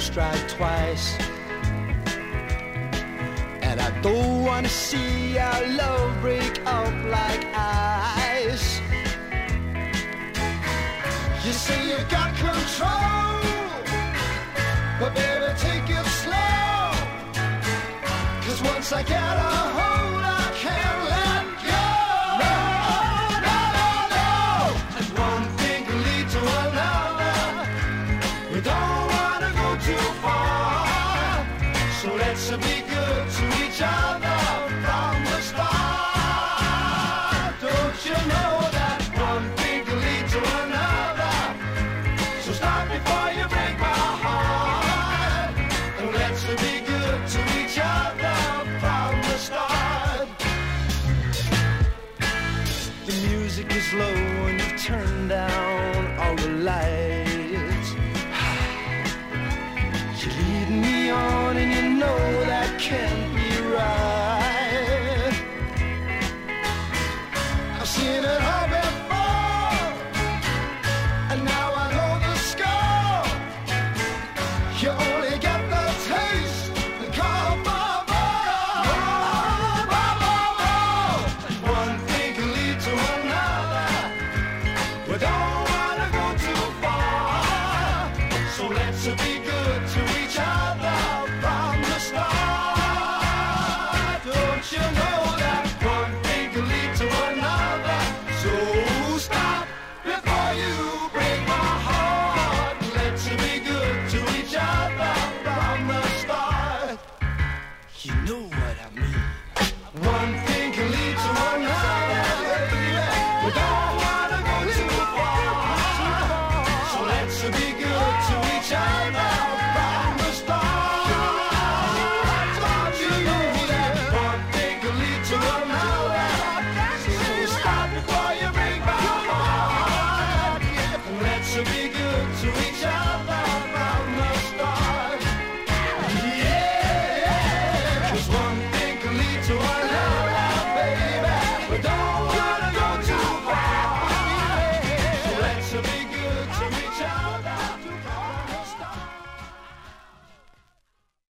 strike twice. And I don't wanna see our love break up like ice. You say you got control, but baby, take it slow. Cause once I get a Let's be good to each other from the start. Don't you know that one thing can lead to another? So stop before you break my heart. And let's be good to each other from the start. The music is low and you've turned down all the lights. That